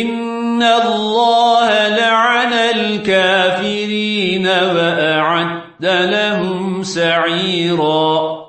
إن الله لعن الكافرين وأعد لهم سعيرا